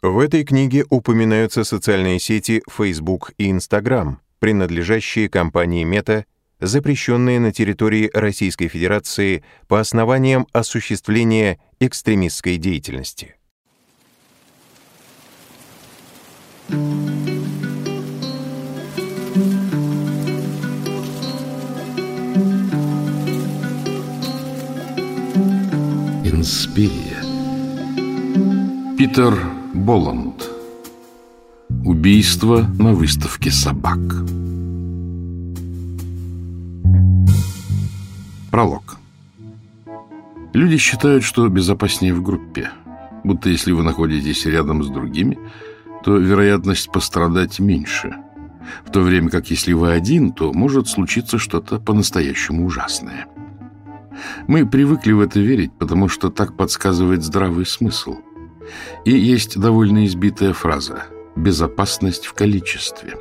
В этой книге упоминаются социальные сети Facebook и Instagram, принадлежащие компании Meta, запрещенные на территории Российской Федерации по основаниям осуществления экстремистской деятельности. Инспирия Питер Боланд. Убийство на выставке собак. Пролог. Люди считают, что безопаснее в группе, будто если вы находитесь рядом с другими, то вероятность пострадать меньше, в то время как если вы один, то может случиться что-то по-настоящему ужасное. Мы привыкли в это верить, потому что так подсказывает здравый смысл – и есть довольно избитая фраза «безопасность в количестве».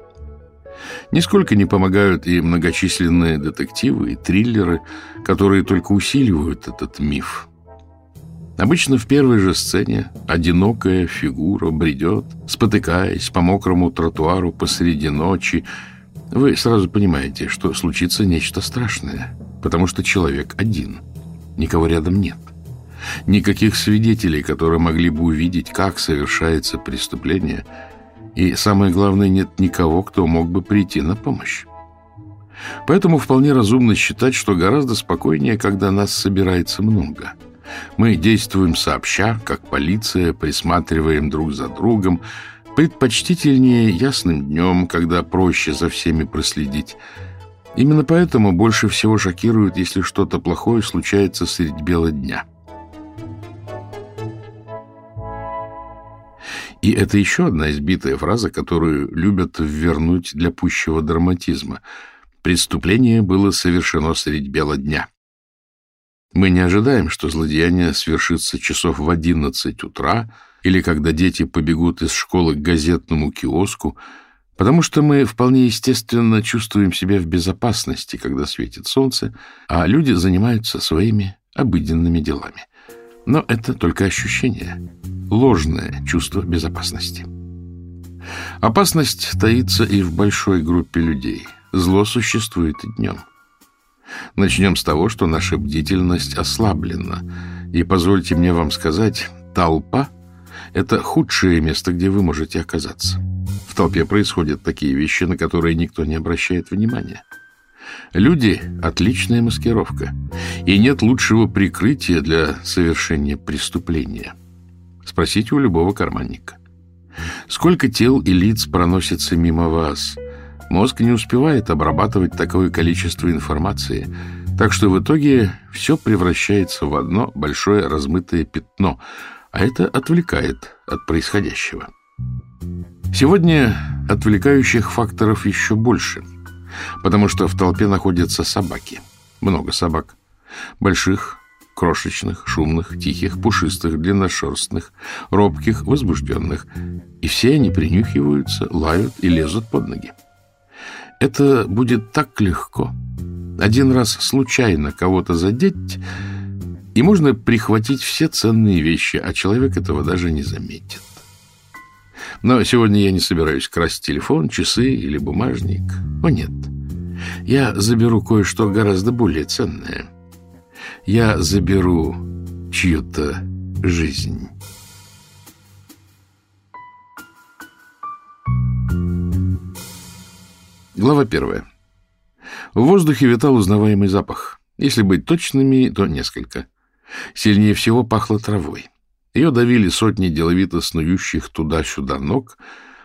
Нисколько не помогают и многочисленные детективы, и триллеры, которые только усиливают этот миф. Обычно в первой же сцене одинокая фигура бредет, спотыкаясь по мокрому тротуару посреди ночи. Вы сразу понимаете, что случится нечто страшное, потому что человек один, никого рядом нет. Никаких свидетелей, которые могли бы увидеть, как совершается преступление. И, самое главное, нет никого, кто мог бы прийти на помощь. Поэтому вполне разумно считать, что гораздо спокойнее, когда нас собирается много. Мы действуем сообща, как полиция, присматриваем друг за другом, предпочтительнее ясным днем, когда проще за всеми проследить. Именно поэтому больше всего шокирует, если что-то плохое случается средь бела дня. И это еще одна избитая фраза, которую любят ввернуть для пущего драматизма. Преступление было совершено средь бела дня. Мы не ожидаем, что злодеяние свершится часов в одиннадцать утра или когда дети побегут из школы к газетному киоску, потому что мы вполне естественно чувствуем себя в безопасности, когда светит солнце, а люди занимаются своими обыденными делами. Но это только ощущение ложное чувство безопасности. Опасность таится и в большой группе людей. Зло существует и днем. Начнем с того, что наша бдительность ослаблена. И позвольте мне вам сказать, толпа — это худшее место, где вы можете оказаться. В толпе происходят такие вещи, на которые никто не обращает внимания. Люди — отличная маскировка, и нет лучшего прикрытия для совершения преступления — Спросите у любого карманника. Сколько тел и лиц проносится мимо вас? Мозг не успевает обрабатывать такое количество информации, так что в итоге все превращается в одно большое размытое пятно, а это отвлекает от происходящего. Сегодня отвлекающих факторов еще больше, потому что в толпе находятся собаки. Много собак. Больших, крошечных, шумных, тихих, пушистых, длинношерстных, робких, возбужденных. И все они принюхиваются, лают и лезут под ноги. Это будет так легко. Один раз случайно кого-то задеть, и можно прихватить все ценные вещи, а человек этого даже не заметит. Но сегодня я не собираюсь красть телефон, часы или бумажник. О, нет. Я заберу кое-что гораздо более ценное — я заберу чью-то жизнь. Глава первая. В воздухе витал узнаваемый запах. Если быть точными, то несколько. Сильнее всего пахло травой. Ее давили сотни деловито снующих туда-сюда ног,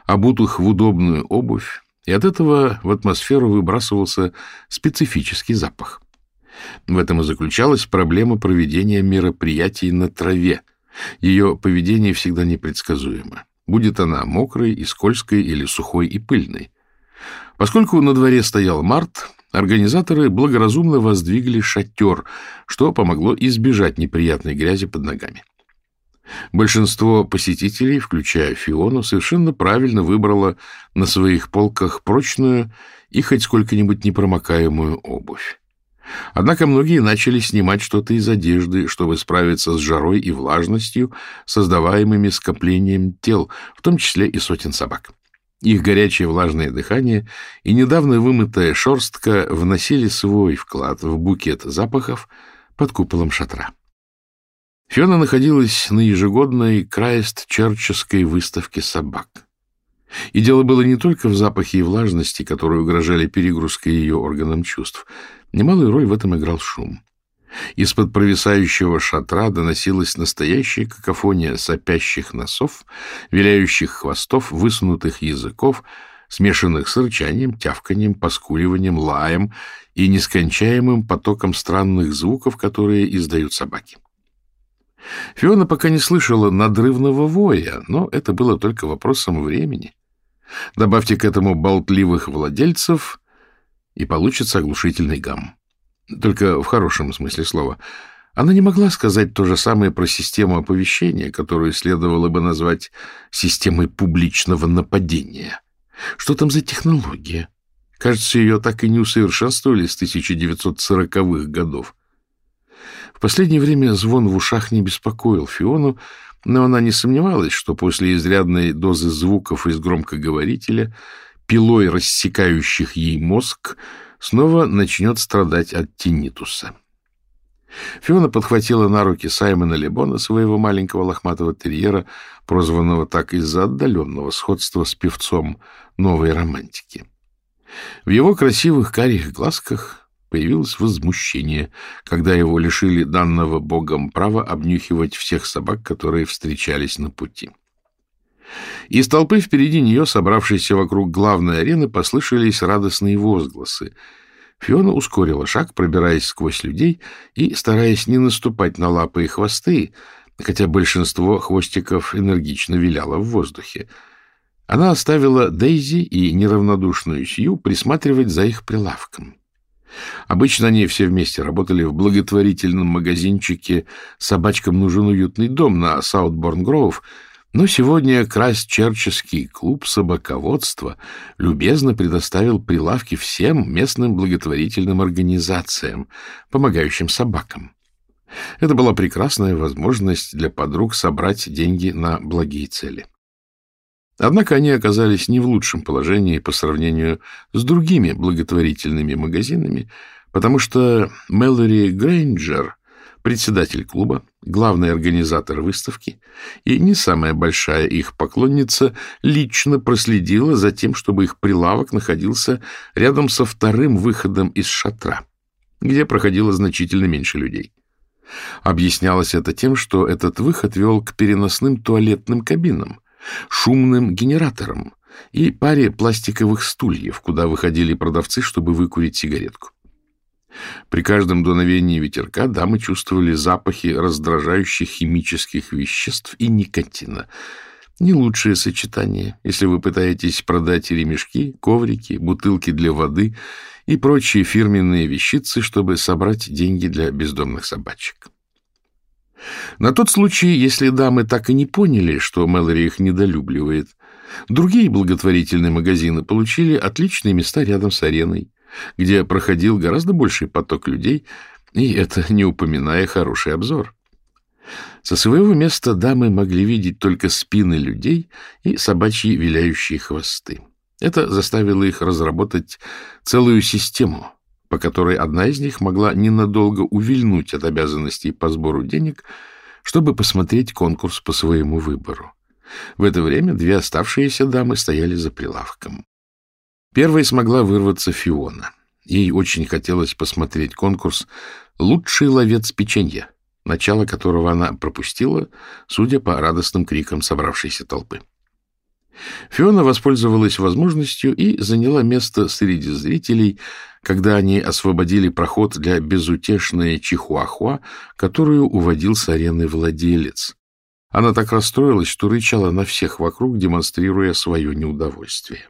обутых в удобную обувь, и от этого в атмосферу выбрасывался специфический запах. В этом и заключалась проблема проведения мероприятий на траве. Ее поведение всегда непредсказуемо. Будет она мокрой и скользкой или сухой и пыльной. Поскольку на дворе стоял март, организаторы благоразумно воздвигли шатер, что помогло избежать неприятной грязи под ногами. Большинство посетителей, включая Фиону, совершенно правильно выбрало на своих полках прочную и хоть сколько-нибудь непромокаемую обувь. Однако многие начали снимать что-то из одежды, чтобы справиться с жарой и влажностью, создаваемыми скоплением тел, в том числе и сотен собак. Их горячее влажное дыхание и недавно вымытая шерстка вносили свой вклад в букет запахов под куполом шатра. Фиона находилась на ежегодной Крайст-Черческой выставке собак. И дело было не только в запахе и влажности, которые угрожали перегрузкой ее органам чувств. Немалую роль в этом играл шум. Из-под провисающего шатра доносилась настоящая какофония сопящих носов, виляющих хвостов, высунутых языков, смешанных с рычанием, тявканием, поскуливанием, лаем и нескончаемым потоком странных звуков, которые издают собаки. Фиона пока не слышала надрывного воя, но это было только вопросом времени. Добавьте к этому болтливых владельцев, и получится оглушительный гам. Только в хорошем смысле слова. Она не могла сказать то же самое про систему оповещения, которую следовало бы назвать системой публичного нападения. Что там за технология? Кажется, ее так и не усовершенствовали с 1940-х годов. В последнее время звон в ушах не беспокоил Фиону, но она не сомневалась, что после изрядной дозы звуков из громкоговорителя, пилой рассекающих ей мозг, снова начнет страдать от тиннитуса. Фиона подхватила на руки Саймона Лебона, своего маленького лохматого терьера, прозванного так из-за отдаленного сходства с певцом новой романтики. В его красивых карих глазках появилось возмущение, когда его лишили данного богом права обнюхивать всех собак, которые встречались на пути. Из толпы впереди нее, собравшейся вокруг главной арены, послышались радостные возгласы. Фиона ускорила шаг, пробираясь сквозь людей и стараясь не наступать на лапы и хвосты, хотя большинство хвостиков энергично виляло в воздухе. Она оставила Дейзи и неравнодушную Сью присматривать за их прилавком. Обычно они все вместе работали в благотворительном магазинчике «Собачкам нужен уютный дом» на Саутборн-Гроув, но сегодня Крайстчерческий клуб собаководства любезно предоставил прилавки всем местным благотворительным организациям, помогающим собакам. Это была прекрасная возможность для подруг собрать деньги на благие цели. Однако они оказались не в лучшем положении по сравнению с другими благотворительными магазинами, потому что Мэлори Грейнджер председатель клуба, главный организатор выставки и не самая большая их поклонница, лично проследила за тем, чтобы их прилавок находился рядом со вторым выходом из шатра, где проходило значительно меньше людей. Объяснялось это тем, что этот выход вел к переносным туалетным кабинам, шумным генераторам и паре пластиковых стульев, куда выходили продавцы, чтобы выкурить сигаретку. При каждом дуновении ветерка дамы чувствовали запахи раздражающих химических веществ и никотина. Не лучшее сочетание, если вы пытаетесь продать ремешки, коврики, бутылки для воды и прочие фирменные вещицы, чтобы собрать деньги для бездомных собачек. На тот случай, если дамы так и не поняли, что Мэлори их недолюбливает, другие благотворительные магазины получили отличные места рядом с ареной, где проходил гораздо больший поток людей, и это не упоминая хороший обзор. Со своего места дамы могли видеть только спины людей и собачьи виляющие хвосты. Это заставило их разработать целую систему, по которой одна из них могла ненадолго увильнуть от обязанностей по сбору денег, чтобы посмотреть конкурс по своему выбору. В это время две оставшиеся дамы стояли за прилавком. Первой смогла вырваться Фиона. Ей очень хотелось посмотреть конкурс «Лучший ловец печенья», начало которого она пропустила, судя по радостным крикам собравшейся толпы. Фиона воспользовалась возможностью и заняла место среди зрителей, когда они освободили проход для безутешной чихуахуа, которую уводил с арены владелец. Она так расстроилась, что рычала на всех вокруг, демонстрируя свое неудовольствие.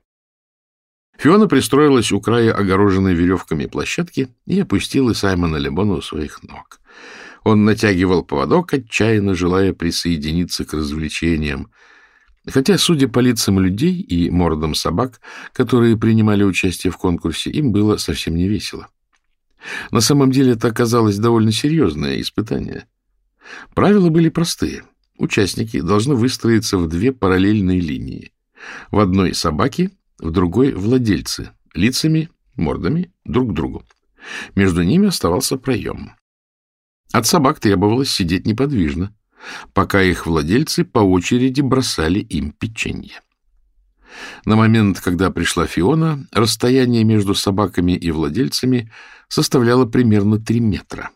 Фиона пристроилась у края огороженной веревками площадки и опустила Саймона Лебона у своих ног. Он натягивал поводок, отчаянно желая присоединиться к развлечениям. Хотя, судя по лицам людей и мордам собак, которые принимали участие в конкурсе, им было совсем не весело. На самом деле это оказалось довольно серьезное испытание. Правила были простые. Участники должны выстроиться в две параллельные линии. В одной собаки, в другой владельцы, лицами, мордами друг к другу. Между ними оставался проем. От собак требовалось сидеть неподвижно, пока их владельцы по очереди бросали им печенье. На момент, когда пришла Фиона, расстояние между собаками и владельцами составляло примерно 3 метра.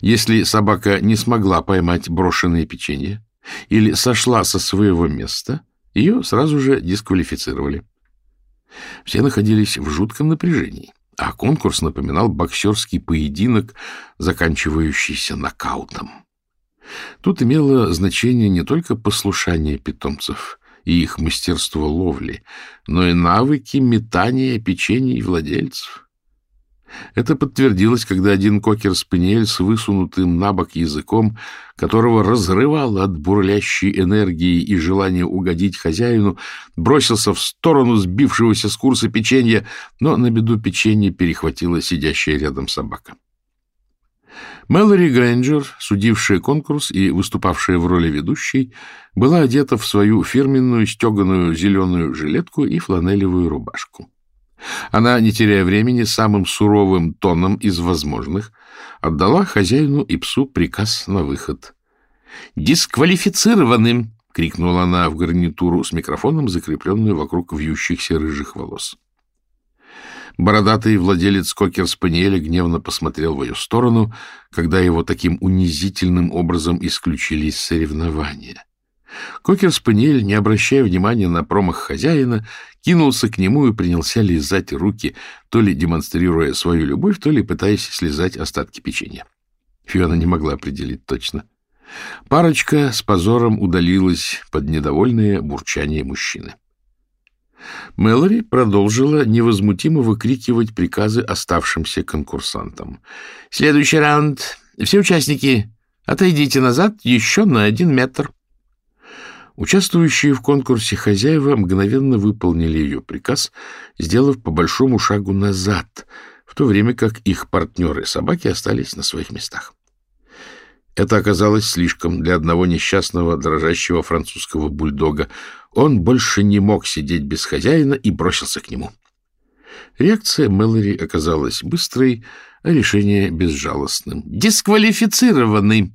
Если собака не смогла поймать брошенное печенье или сошла со своего места, ее сразу же дисквалифицировали. Все находились в жутком напряжении, а конкурс напоминал боксерский поединок, заканчивающийся нокаутом. Тут имело значение не только послушание питомцев и их мастерство ловли, но и навыки метания печений владельцев. Это подтвердилось, когда один кокер-спаниель с высунутым на бок языком, которого разрывало от бурлящей энергии и желания угодить хозяину, бросился в сторону сбившегося с курса печенья, но на беду печенье перехватила сидящая рядом собака. Мэлори Грэнджер, судившая конкурс и выступавшая в роли ведущей, была одета в свою фирменную стеганую зеленую жилетку и фланелевую рубашку. Она, не теряя времени, самым суровым тоном из возможных, отдала хозяину и псу приказ на выход. «Дисквалифицированным!» — крикнула она в гарнитуру с микрофоном, закрепленную вокруг вьющихся рыжих волос. Бородатый владелец кокер-спаниеля гневно посмотрел в ее сторону, когда его таким унизительным образом исключили из соревнования. Кокер-спаниель, не обращая внимания на промах хозяина, кинулся к нему и принялся лизать руки, то ли демонстрируя свою любовь, то ли пытаясь слезать остатки печенья. Фиона не могла определить точно. Парочка с позором удалилась под недовольное бурчание мужчины. Мэлори продолжила невозмутимо выкрикивать приказы оставшимся конкурсантам. «Следующий раунд. Все участники, отойдите назад еще на один метр». Участвующие в конкурсе хозяева мгновенно выполнили ее приказ, сделав по большому шагу назад, в то время как их партнеры-собаки остались на своих местах. Это оказалось слишком для одного несчастного дрожащего французского бульдога. Он больше не мог сидеть без хозяина и бросился к нему. Реакция Мэлори оказалась быстрой, а решение безжалостным. «Дисквалифицированный!»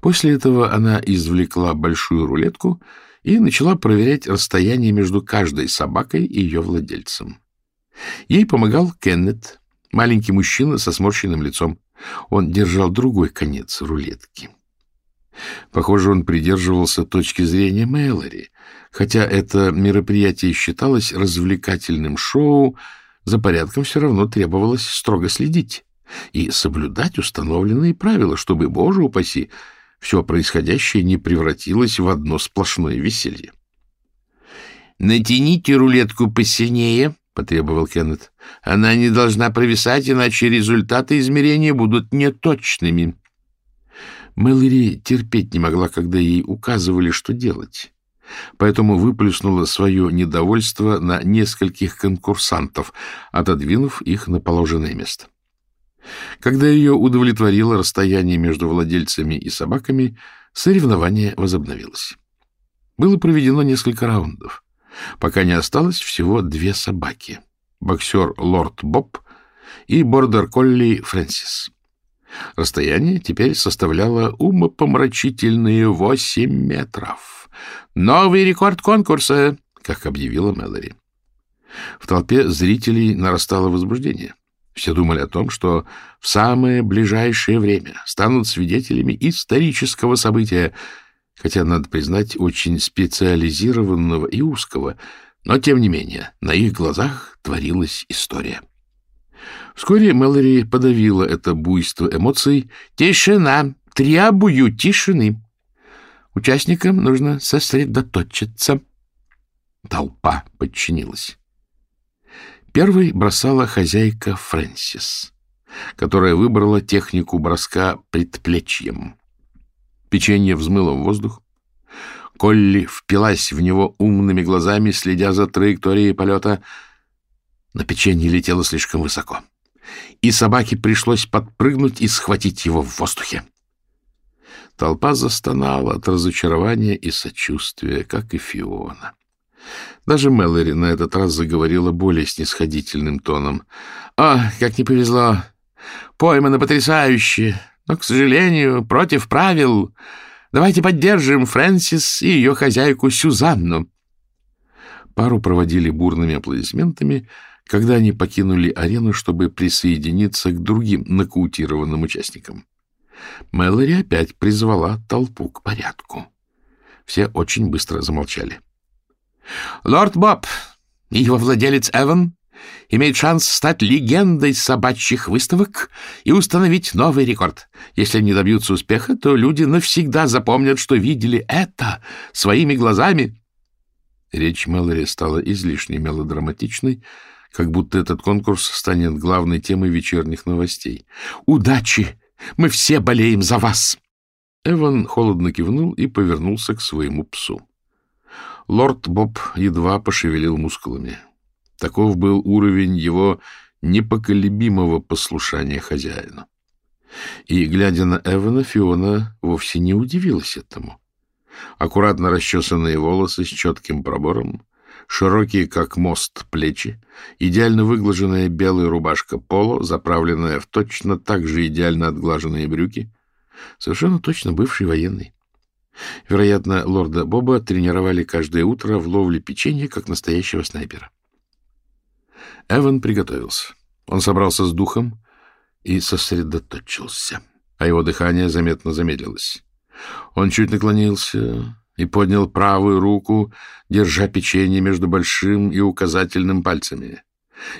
После этого она извлекла большую рулетку и начала проверять расстояние между каждой собакой и ее владельцем. Ей помогал Кеннет, маленький мужчина со сморщенным лицом. Он держал другой конец рулетки. Похоже, он придерживался точки зрения Мэлори. Хотя это мероприятие считалось развлекательным шоу, за порядком все равно требовалось строго следить и соблюдать установленные правила, чтобы, боже упаси, все происходящее не превратилось в одно сплошное веселье. «Натяните рулетку посильнее», — потребовал Кеннет. «Она не должна провисать, иначе результаты измерения будут неточными». Мэлори терпеть не могла, когда ей указывали, что делать, поэтому выплюснула свое недовольство на нескольких конкурсантов, отодвинув их на положенное место. Когда ее удовлетворило расстояние между владельцами и собаками, соревнование возобновилось. Было проведено несколько раундов, пока не осталось всего две собаки — боксер Лорд Боб и бордер-колли Фрэнсис. Расстояние теперь составляло умопомрачительные восемь метров. «Новый рекорд конкурса!» — как объявила Мэлори. В толпе зрителей нарастало возбуждение. Все думали о том, что в самое ближайшее время станут свидетелями исторического события, хотя, надо признать, очень специализированного и узкого, но, тем не менее, на их глазах творилась история. Вскоре Мэлори подавила это буйство эмоций. «Тишина! Требую тишины! Участникам нужно сосредоточиться!» Толпа подчинилась. Первой бросала хозяйка Фрэнсис, которая выбрала технику броска предплечьем. Печенье взмыло в воздух. Колли впилась в него умными глазами, следя за траекторией полета. Но печенье летело слишком высоко. и собаке пришлось подпрыгнуть и схватить его в воздухе. Толпа застонала от разочарования и сочувствия, как и Фиона. Даже Мэлори на этот раз заговорила более снисходительным тоном. — О, как не повезло! Поймано потрясающе, но, к сожалению, против правил. Давайте поддержим Фрэнсис и ее хозяйку Сюзанну. Пару проводили бурными аплодисментами, когда они покинули арену, чтобы присоединиться к другим нокаутированным участникам. Мэлори опять призвала толпу к порядку. Все очень быстро замолчали. — Лорд Боб и его владелец Эван имеют шанс стать легендой собачьих выставок и установить новый рекорд. Если они добьются успеха, то люди навсегда запомнят, что видели это своими глазами. Речь Мэлори стала излишне мелодраматичной, как будто этот конкурс станет главной темой вечерних новостей. «Удачи! Мы все болеем за вас!» Эван холодно кивнул и повернулся к своему псу. Лорд Боб едва пошевелил мускулами. Таков был уровень его непоколебимого послушания хозяину. И, глядя на Эвана, Фиона вовсе не удивилась этому. Аккуратно расчесанные волосы с четким пробором, широкие, как мост, плечи, идеально выглаженная белая рубашка поло, заправленная в точно так же идеально отглаженные брюки. Совершенно точно бывший военный. Вероятно, лорда Боба тренировали каждое утро в ловле печенья, как настоящего снайпера. Эван приготовился. Он собрался с духом и сосредоточился, а его дыхание заметно замедлилось. Он чуть наклонился и поднял правую руку, держа печенье между большим и указательным пальцами.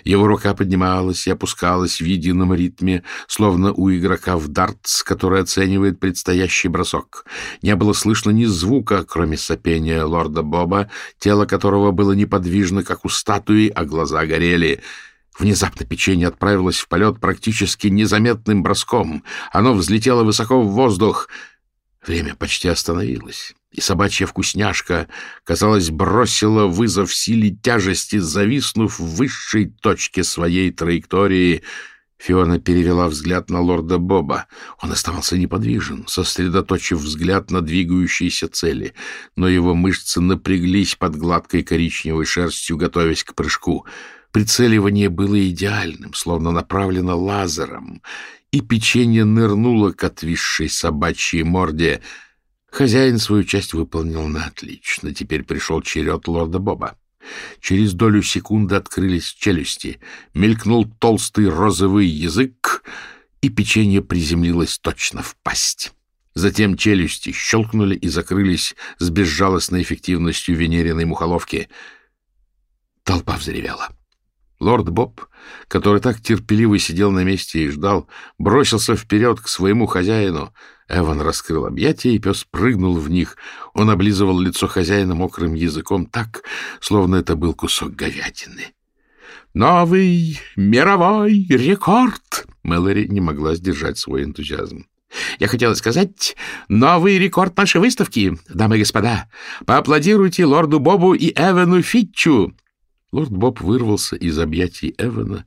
Его рука поднималась и опускалась в едином ритме, словно у игрока в дартс, который оценивает предстоящий бросок. Не было слышно ни звука, кроме сопения лорда Боба, тело которого было неподвижно, как у статуи, а глаза горели. Внезапно печенье отправилось в полет практически незаметным броском. Оно взлетело высоко в воздух. Время почти остановилось и собачья вкусняшка, казалось, бросила вызов силе тяжести, зависнув в высшей точке своей траектории. Фиона перевела взгляд на лорда Боба. Он оставался неподвижен, сосредоточив взгляд на двигающиеся цели, но его мышцы напряглись под гладкой коричневой шерстью, готовясь к прыжку. Прицеливание было идеальным, словно направлено лазером, и печенье нырнуло к отвисшей собачьей морде — Хозяин свою часть выполнил на отлично. Теперь пришел черед лорда Боба. Через долю секунды открылись челюсти, мелькнул толстый розовый язык, и печенье приземлилось точно в пасть. Затем челюсти щелкнули и закрылись с безжалостной эффективностью венериной мухоловки. Толпа взревела. Лорд Боб, который так терпеливо сидел на месте и ждал, бросился вперед к своему хозяину. Эван раскрыл объятия, и пес прыгнул в них. Он облизывал лицо хозяина мокрым языком так, словно это был кусок говядины. «Новый мировой рекорд!» Мэлори не могла сдержать свой энтузиазм. Я хотела сказать, новый рекорд нашей выставки, дамы и господа. Поаплодируйте лорду Бобу и Эвану Фитчу. Лорд Боб вырвался из объятий Эвана,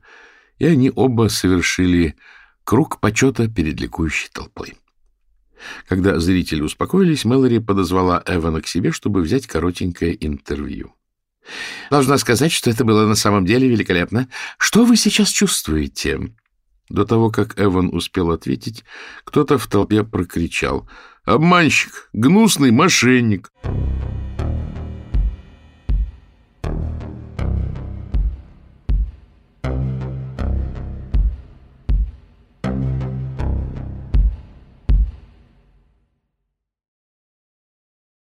и они оба совершили круг почета перед ликующей толпой. Когда зрители успокоились, Мэлори подозвала Эвана к себе, чтобы взять коротенькое интервью. «Должна сказать, что это было на самом деле великолепно. Что вы сейчас чувствуете?» До того, как Эван успел ответить, кто-то в толпе прокричал. «Обманщик! Гнусный мошенник!»